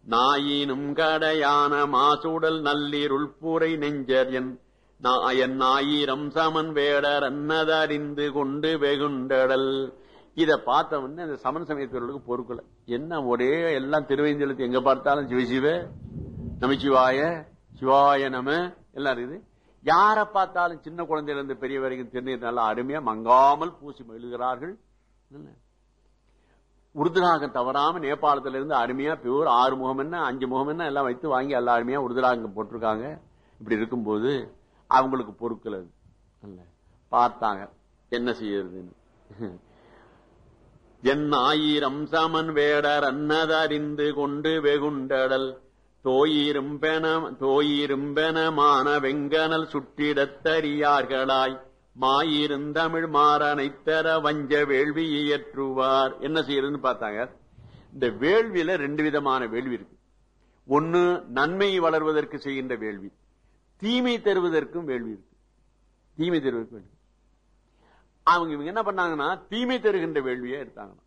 நாயினும் கடையான மாசூடல் நல்லீர் உள்பூரை நெஞ்சர் என் நாயன் ஆயிரம் சமன் வேடர் அன்னதறிந்து கொண்டு வெகுண்டடல். இத பார்த்த உடனே அந்த சமன் சமயத்தவர்களுக்கு பொறுக்கல. என்ன ஒரே எல்லாம் திருவைந்தெழுத்து எங்க பார்த்தாலும் சிவசிவ நமச்சிவாய சிவாய நம எல்லாம் இருக்குது. யார பார்த்தாலும் சின்ன குழந்தையிலிருந்து பெரிய வரைக்கும் திருநீர் நல்லா அருமையா மங்காமல் பூசி மகிழ்கிறார்கள். உருதுராகம் தவறாம நேபாளத்திலிருந்து அருமையா பியூர் ஆறு முகம் என்ன அஞ்சு முகம் என்ன எல்லாம் வைத்து வாங்கி எல்லா அருமையா உருதுராகம் போட்டிருக்காங்க. இப்படி இருக்கும்போது அவங்களுக்கு பொருட்கள் அது. பார்த்தாங்க. என்ன செய்யறதுன்னு. என் ஆயிரம் சமன் வேடர் அன்னதறிந்து கொண்டு வெகுண்டடல். தோயிரும் பென தோயிரும் பெனமான வெங்கனல் சுற்றிடத்தறியார்களாய் மாயிருந்தமிழ் மாறனைத்தர வஞ்ச வேள்வி இயற்றுவார். என்ன செய்யறதுன்னு பார்த்தாங்க. இந்த வேள்வியில ரெண்டு விதமான வேள்வி இருக்கு. ஒன்னு நன்மை வளர்வதற்கு செய்கின்ற வேள்வி. தீமை தருவதற்கும் வேள்வி இருக்கு. தீமை தருவதற்கு வேள்வி. அவங்க இவங்க என்ன பண்ணாங்கன்னா தீமை தருகின்ற வேள்வியை எடுத்தாங்கன்னா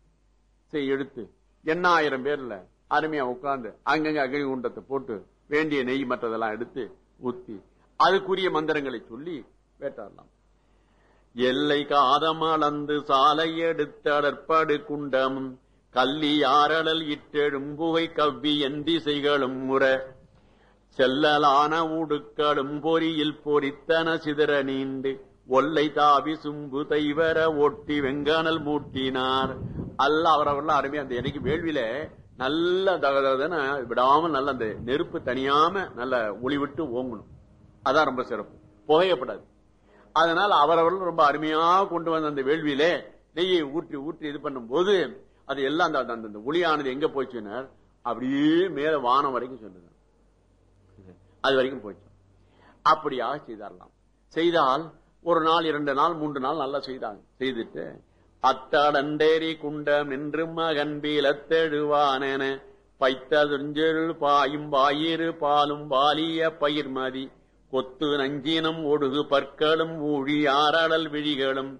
சரி எடுத்து எண்ணாயிரம் பேர்ல அருமையா உட்கார்ந்து அங்கங்க அக்னி குண்டத்தை போட்டு வேண்டிய நெய் மற்றதெல்லாம் எடுத்து ஊத்தி அதுக்குரிய மந்திரங்களை சொல்லி வேட்டாடலாம். எல்லை காதம் அளந்து சாலை எடுத்தடற்படு குண்டமும் கல்லி ஆரடல் இட்டெழும் புகை கவ்வி என் திசைகளும் முறை செல்லலான உடுக்களும் பொறியில் பொறித்தன சிதற நீண்டு ஒல்லை தாவி சும்பு தைவர ஒட்டி வெங்கானல் மூட்டினார். அல்ல அவரவர்கள் அருமையா அந்த எனக்கு வேள்வியில நல்ல தகதன விடாமல் நல்ல அந்த நெருப்பு தனியாம நல்ல ஒளி விட்டு ஓங்கணும். அதான் ரொம்ப சிறப்பு. புகையப்படாது. அதனால அவரவர்கள் ரொம்ப அருமையாக கொண்டு வந்த அந்த வேள்வியிலே நெய்யை ஊற்றி ஊற்றி இது பண்ணும் போது அது எல்லாம் அந்த ஒளியானது எங்க போச்சுனர்? அப்படியே மேல வானம் வரைக்கும் சொன்னது அது வரைக்கும் போச்சு அப்படியாக செய்தாரலாம். செய்தால் ஒரு நாள் இரண்டு நாள் மூன்று நாள் நல்லா செய்தாங்க. செய்துட்டு அத்தாடண்டேரி குண்டம் நின்று மகன் பீலத்தெழுவானென பைத்ததுஞ்செருள் பாயும் வாயிறு பாலும் வாலிய பயிர்மதி கொத்து நஞ்சினம் ஒடுகு பற்களும் ஊழி ஆறடல் விழிகளும்.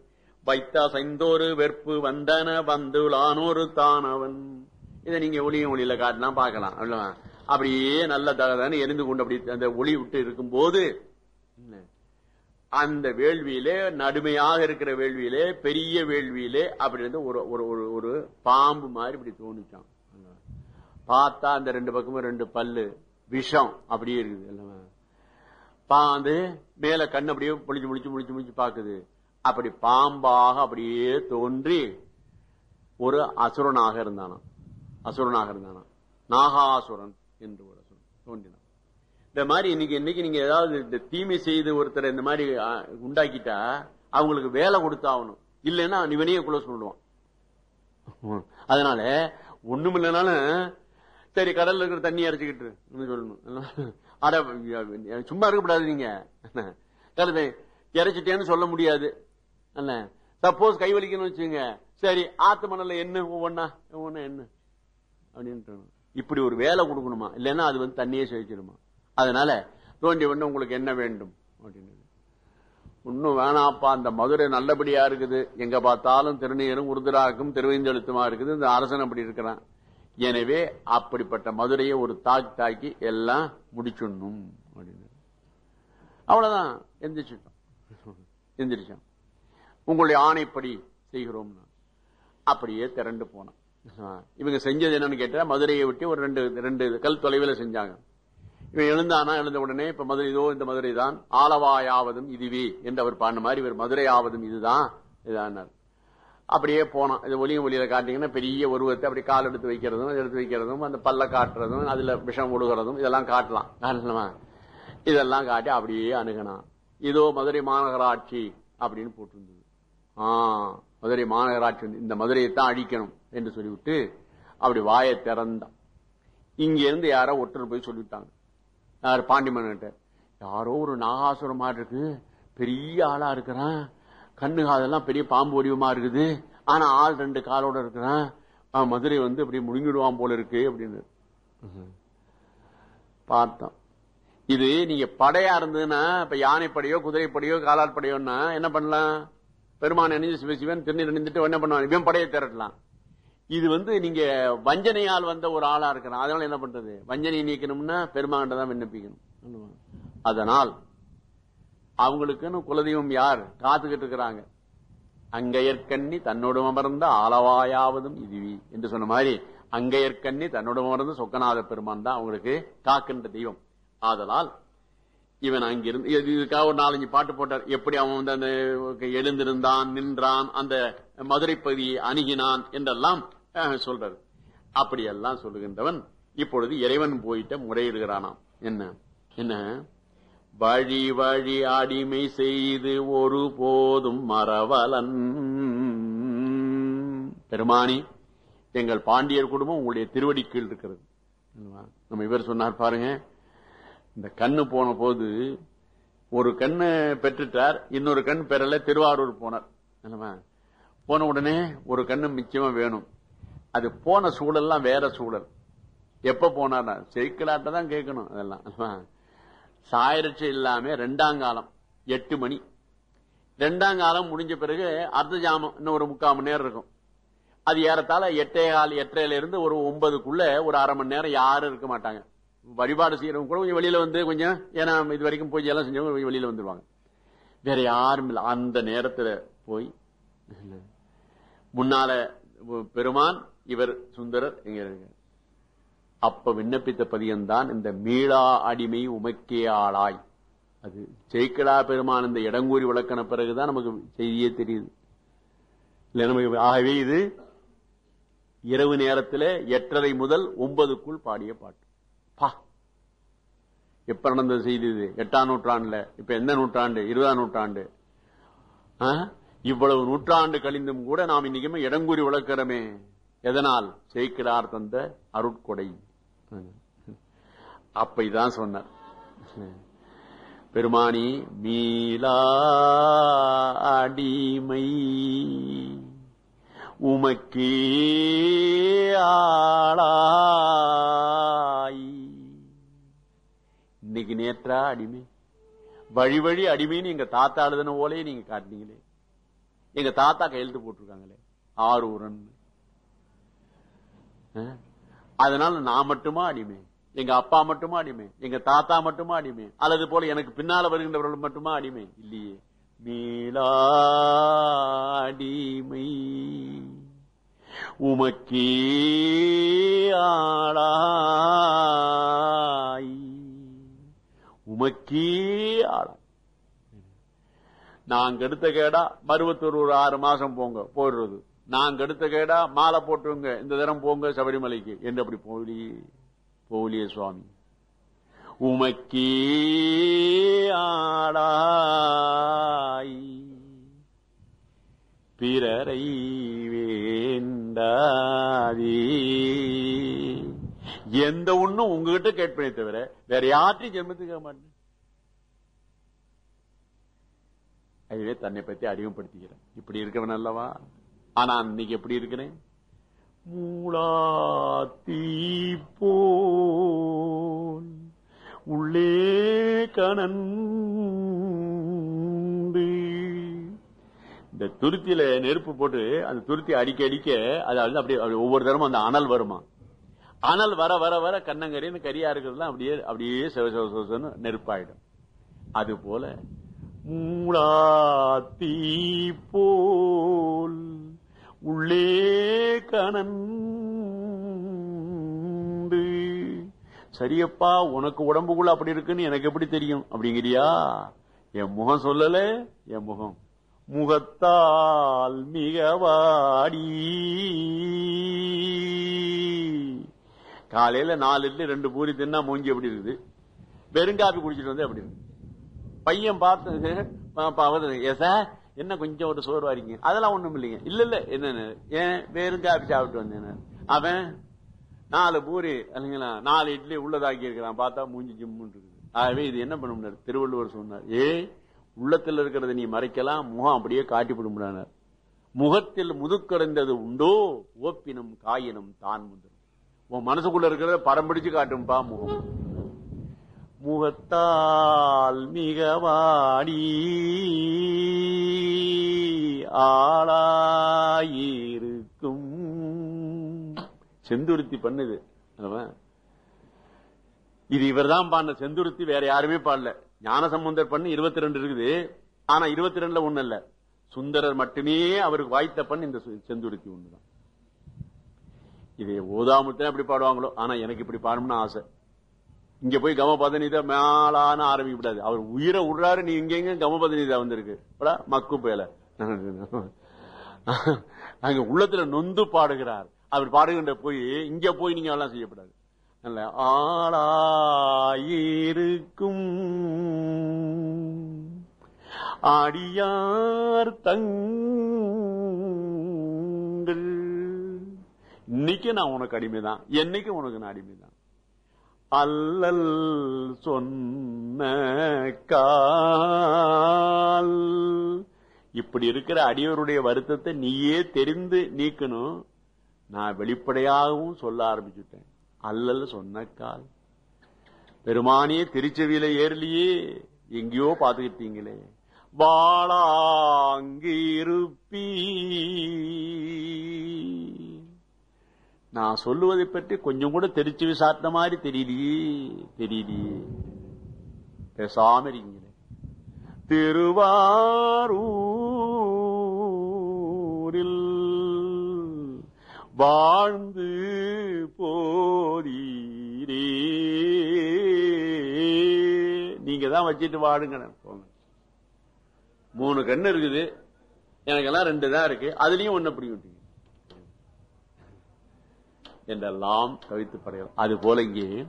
வைத்த சைந்தோரு வெற்பு வந்தன வந்துளானோரு தானவன். இதை நீங்க ஒளியும் ஒளியில காட்டினா பார்க்கலாம். அவ்வளவு அப்படியே நல்ல தகதான எரிந்து கொண்டு அப்படி அந்த ஒளி விட்டு இருக்கும் போது அந்த வேள்வியிலே நடுமையாக இருக்கிற வேள்வியிலே பெரிய வேள்வியிலே அப்படி இருந்து ஒரு ஒரு ஒரு ஒரு பாம்பு மாதிரி இப்படி தோணிச்சான். பார்த்தா அந்த ரெண்டு பக்கமும் ரெண்டு பல்லு விஷம் அப்படியே இருக்குது அல்லவா? பாந்து மேல கண் அப்படியே முழிச்சு முழிச்சு முழிச்சு முழிச்சு பாக்குது அப்படி பாம்பாக அப்படியே தோன்றி ஒரு அசுரனாக இருந்தானாம். அசுரனாக இருந்தானாம். நாகாசுரன். என்று கூட அசுரன் தோன்றினான். இந்த மாதிரி இன்னைக்கு இன்னைக்கு நீங்க ஏதாவது இந்த தீமை செய்து ஒருத்தர் இந்த மாதிரி உண்டாக்கிட்டா அவங்களுக்கு வேலை கொடுத்தாகணும். இல்லைன்னா இவனையே குளோஸ் பண்ணுவான் அதனால ஒண்ணும் இல்லைனாலும் சரி கடல்ல இருக்கிற தண்ணி அரைச்சுக்கிட்டு சொல்லணும். அட சும்மா இருக்கக்கூடாது நீங்க இறைச்சிட்டேன்னு சொல்ல முடியாது. என்ன? சப்போஸ் கை வலிக்கணும்னு வச்சுங்க சரி ஆத்து மணல்ல என்ன ஒவ்வொன்னா ஒவ்வொன்னா என்ன? அப்படின்ட்டு. இப்படி ஒரு வேலை கொடுக்கணுமா? இல்லைன்னா அது வந்து தண்ணியே சுவைச்சிடுமா அதனால தோண்டி ஒண்ணு உங்களுக்கு என்ன வேண்டும்? அப்படின்னு. ஒன்றும் வேணாப்பா அந்த மதுரை நல்லபடியா இருக்குது. எங்க பார்த்தாலும் திருநீரும் உருதுராக்கும் திருவைந்தெழுத்துமா இருக்குது. இந்த அரசன் அப்படி இருக்கிறான். எனவே அப்படிப்பட்ட மதுரையை ஒரு தாக்கி தாக்கி எல்லாம் முடிச்சுடணும். அப்படின்னு. அவ்வளவுதான். எந்திரிச்சிட்டோம். எந்திரிச்சோம். உங்களுடைய ஆணைப்படி செய்கிறோம். அப்படியே திரண்டு போனோம். இவங்க செஞ்சது என்னன்னு கேட்டா மதுரையை விட்டு ஒரு ரெண்டு ரெண்டு கல் தொலைவில் செஞ்சாங்க. இவன் எழுந்தானா எழுந்த உடனே இப்ப மதுரை இதோ இந்த மதுரை தான் ஆலவாயாவதும் இதுவே என்று அவர் பாடின மாதிரி இவர் மதுரை ஆவதும் இதுதான் இதான் அப்படியே போனோம் இது ஒளியும் ஒளியில காட்டிங்கன்னா பெரிய உருவத்தை அப்படி கால் எடுத்து வைக்கிறதும் எடுத்து வைக்கிறதும் அந்த பல்ல காட்டுறதும் அதுல விஷம் ஒழுகிறதும் இதெல்லாம் காட்டலாம். காட்டலாமா? இதெல்லாம் காட்டி அப்படியே அணுகினான். இதோ மதுரை மாநகராட்சி அப்படின்னு போட்டிருந்தது. ஆ மதுரை மாநகராட்சி இந்த மதுரையை தான் அழிக்கணும். என்று சொல்லிவிட்டு அப்படி வாயை திறந்தான். இங்க இருந்து யாரோ ஒருத்தர் போய் சொல்லிவிட்டாங்க. யார் பாண்டிமன்கிட்ட யாரோ ஒரு நாகாசுரம் மாதிரி இருக்கு பெரிய ஆளா இருக்கிறான். கண்ணு காதெல்லாம் பெரிய பாம்பு வடிவமா இருக்குது. ஆனா ஆள் ரெண்டு காலோட இருக்கிறான். மதுரை வந்து இப்படி முழுங்கிடுவான் போல இருக்கு அப்படின்னு. பார்த்தோம். இது நீங்க படையா இருந்ததுன்னா இப்ப யானைப்படையோ குதிரைப்படையோ காலாட்படையோன்னா என்ன பண்ணலாம்? பெருமான் அணிஞ்சு சிவசிவன் திருநீர் அணிந்துட்டு என்ன பண்ணுவான்? இவன் படையை திரட்டலாம். இது வந்து நீங்க வஞ்சனையால் வந்த ஒரு ஆளா இருக்கிறான். அதனால என்ன பண்றது? வஞ்சனை நீக்கணும்னா பெருமாண்ட தான் விண்ணப்பிக்கணும். அதனால் அவங்களுக்குன்னு குலதெய்வம் யார்? காத்துக்கிட்டு இருக்கிறாங்க. அங்கையற்கண்ணி தன்னோடு அமர்ந்த ஆலவாயாவதும் இதுவி என்று சொன்ன மாதிரி அங்கையற்கண்ணி தன்னோடு அமர்ந்த சொக்கநாத பெருமான் தான் அவங்களுக்கு காக்கின்ற தெய்வம். ஆதலால் இவன் அங்கிருந்து இது- இதுக்காக ஒரு நாலஞ்சு பாட்டு போட்டார். எப்படி அவன் வந்து அந்த எழுந்திருந்தான் நின்றான் அந்த மதுரை பகுதியை அணுகினான் என்றெல்லாம் சொல்றாரு. அப்படியெல்லாம் சொல்லுகின்றவன் இப்பொழுது இறைவன் போயிட்ட முறையிடுகிறானாம். என்ன? என்ன? வழி வழி அடிமை செய்து ஒரு போதும் மறவலன். பெருமானி எங்கள் பாண்டியர் குடும்பம் உங்களுடைய திருவடி கீழ் இருக்கிறது நம்ம இவர் சொன்னார் பாருங்க இந்த கண்ணு போன போது ஒரு கண்ணு பெற்றுட்டார் இன்னொரு கண் பெறல திருவாரூர் போனார். போன உடனே ஒரு கண்ணு மிச்சமா வேணும். அது போன சூழல்லாம் வேற சூழல். எப்ப போனார் செய்கலாட்ட தான் கேட்கணும் அதெல்லாம். என்னமா? சாயிரட்சி இல்லாம ரெண்டாம் காலம் எட்டு மணி. ரெண்டாம் காலம் முடிஞ்ச பிறகு அர்த்த ஜாமம் இன்னும் ஒரு முக்கால் மணி நேரம் இருக்கும். அது ஏறத்தால எட்டே கால் எட்டரையில இருந்து ஒரு ஒன்பதுக்குள்ள ஒரு அரை மணி நேரம் யாரும் இருக்க மாட்டாங்க. வழிபாடு செய்யறவங்க கூட கொஞ்சம் வெளியில வந்து கொஞ்சம் ஏன்னா இது வரைக்கும் பூஜை எல்லாம் செஞ்சவங்க கொஞ்சம் வெளியில வந்துருவாங்க. வேற யாரும் இல்லை. அந்த நேரத்துல போய் முன்னால பெருமான் இவர் சுந்தரர் அப்ப விண்ணப்பித்த பதியம்தான் இந்த மீளா அடிமை உமக்கே ஆளாய். அது ஜெய்கடா பெருமான் இந்த இடங்கூறி விளக்கின பிறகுதான் நமக்கு செய்தியே தெரியுது. இல்ல நமக்கு ஆகவே இது இரவு நேரத்தில் எட்டரை முதல் ஒன்பதுக்குள் பாடிய பாட்டு. பா! எப்ப நடந்த செய்தி இது? எட்டாம் நூற்றாண்டுல. இப்ப எந்த நூற்றாண்டு? இருபதாம் நூற்றாண்டு. இவ்வளவு நூற்றாண்டு கழிந்தும் கூட நாம் இன்னைக்குமே இடங்கூறி விளக்கிறோமே. எதனால் ஜெயிக்கிறார் தந்த அருட்கொடை? அப்ப இதான் சொன்னார். பெருமானி மீளா அடிமை உமக்கே ஆளாய். இன்னைக்கு நேற்றா அடிமை. வழி வழி அடிமைன்னு எங்க தாத்தா எழுதின போலே நீங்க காட்டினீங்களே. எங்க தாத்தா கையெழுத்து போட்டிருக்காங்களே. ஆரூரன். அதனால நான் மட்டுமா அடிமை? எங்க அப்பா மட்டுமா அடிமை? எங்க தாத்தா மட்டுமா அடிமை? அல்லது போல எனக்கு பின்னால வருகின்றவர்கள் மட்டுமா அடிமை? இல்லையே. மீளா அடிமை. உமக்கே ஆளாய். உமக்கே ஆளாய். நாங்க எடுத்த கேடா மருவத்தூர் ஒரு ஆறு மாசம் போங்க போடுறது நான் கெடுத்த கேடா மாலை போட்டுங்க இந்த தினம் போங்க சபரிமலைக்கு. என்று அப்படி போலி போலிய சுவாமி. உமக்கே ஆடாய் பிறரை வேண்டாதே. எந்த ஒண்ணும் உங்ககிட்ட கேட்பனே தவிர வேற யாற்றையும் ஜென்மத்துக்கு மாட்டேன். அதுவே தன்னை பத்தி அறிமுகப்படுத்திக்கிறேன் இப்படி இருக்கவன் அல்லவா? ஆனா இன்னைக்கு எப்படி இருக்கிறேன்? மூளாத்தீ போல் உள்ளே கணந்து இந்த துருத்தியில நெருப்பு போட்டு அந்த துருத்தி அடிக்க அடிக்க அது அப்படியே அப்படியே ஒவ்வொரு தரமும் அந்த அனல் வருமா? அனல் வர வர வர கண்ணங்கரின்னு கரியா இருக்கிறதுலாம் அப்படியே அப்படியே சிவ சிவ நெருப்பாயிடும். அது போல மூளாத்தீ போல் உள்ளே கணந்து சரியப்பா உனக்கு உடம்புக்குள்ள அப்படி இருக்குன்னு எனக்கு எப்படி தெரியும்? அப்படிங்கிறியா? என் முகம் சொல்லல என் முகம். முகத்தால் மிக வாடி. காலையில நாலு இட்லி ரெண்டு பூரி தின்னா மூஞ்சி எப்படி இருக்குது? வெறுங்காப்பி குடிச்சிட்டு வந்து அப்படி இருக்கு பையன் பார்த்து பா- சார் என்ன கொஞ்சம் ஒரு சோறு வாரிங்க அதெல்லாம் ஒண்ணும் இல்லைங்க. இல்ல இல்ல. என்னன்னு? ஏன்? வெறும் காப்பி சாப்பிட்டு வந்தேன் அவன் நாலு பூரி இல்லைங்களா? நாலு இட்லி உள்ளதாக்கி இருக்கிறான். பார்த்தா மூஞ்சி ஜிம்முன்னு இருக்குது. ஆகவே இது என்ன பண்ண முடியாது? திருவள்ளுவர் சொன்னார் ஏ உள்ளத்தில் இருக்கிறத நீ மறைக்கலாம். முகம் அப்படியே காட்டி விட முடியாது முகத்தில் முதுக்கடைந்தது உண்டோ? ஓப்பினும் காயினும் தான் முந்திரும். உன் மனசுக்குள்ள இருக்கிறத படம் பிடிச்சு காட்டும்பா முகம். முகத்தால் மிக வாடி ஆளாயிருக்கும். செந்துருத்தி பண்ணுது. இது இது இவர்தான் பாடின செந்துருத்தி வேற யாருமே பாடல. ஞானசம்பந்தர் பண்ணு இருபத்தி ரெண்டு இருக்குது. ஆனா இருபத்தி ரெண்டுல ஒண்ணு இல்ல. சுந்தரர் மட்டுமே அவருக்கு வாய்த்த பண்ணு இந்த செந்துருத்தி ஒண்ணுதான். இது ஓதாமுத்தே எப்படி பாடுவாங்களோ? ஆனா எனக்கு இப்படி பாடணும்னு ஆசை. இங்க போய் கமபதனிதா மேலான ஆரம்பிக்க கூடாது அவர் உயிரை விடுறாரு நீ இங்க எங்க கம வந்திருக்கு. மக்கு பேல அங்க உள்ளத்துல நொந்து பாடுகிறார். அவர் பாடுகின்ற போய் இங்க போய் நீங்க எல்லாம் செய்யப்படாது. ஆளாயிருக்கும். அடியார் தங்கள். இன்னைக்கு நான் உனக்கு அடிமைதான். என்னைக்கு உனக்கு நான் அடிமைதான்? அல்லல் சொன்ன கால். இப்படி இருக்கிற அடியவருடைய வருத்தத்தை நீயே தெரிந்து நீக்கணும். நான் வெளிப்படையாகவும் சொல்ல ஆரம்பிச்சுட்டேன். அல்லல் சொன்ன கால். பெருமானே திருச்செவியில ஏறலையே. எங்கேயோ பாத்துக்கிட்டீங்களே வாழாங்கிருப்பீ நான் சொல்லுவதை பற்றி கொஞ்சம் கூட தெரிச்சு விசாரித்த மாதிரி தெரியலையே தெரியலையே பேசாம இருக்கீங்களே திருவாரூரில் வாழ்ந்து போதீரே. நீங்க தான் வச்சிட்டு வாடுங்க. போங்க மூணு கண்ணு இருக்குது. எனக்கெல்லாம் ரெண்டு தான் இருக்கு. அதுலயும் ஒன்னு அப்படி விட்டீங்க என்றெல்லாம் கவித்து படையலாம் அது போல இங்கே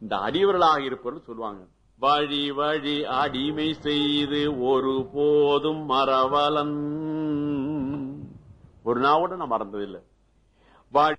இந்த அடியவர்களாக இருப்பவர்கள் சொல்லுவாங்க வழி வழி அடிமை செய்து ஒரு போதும் மறவலன். ஒரு நாவோட நான் மறந்ததில்லை. வழி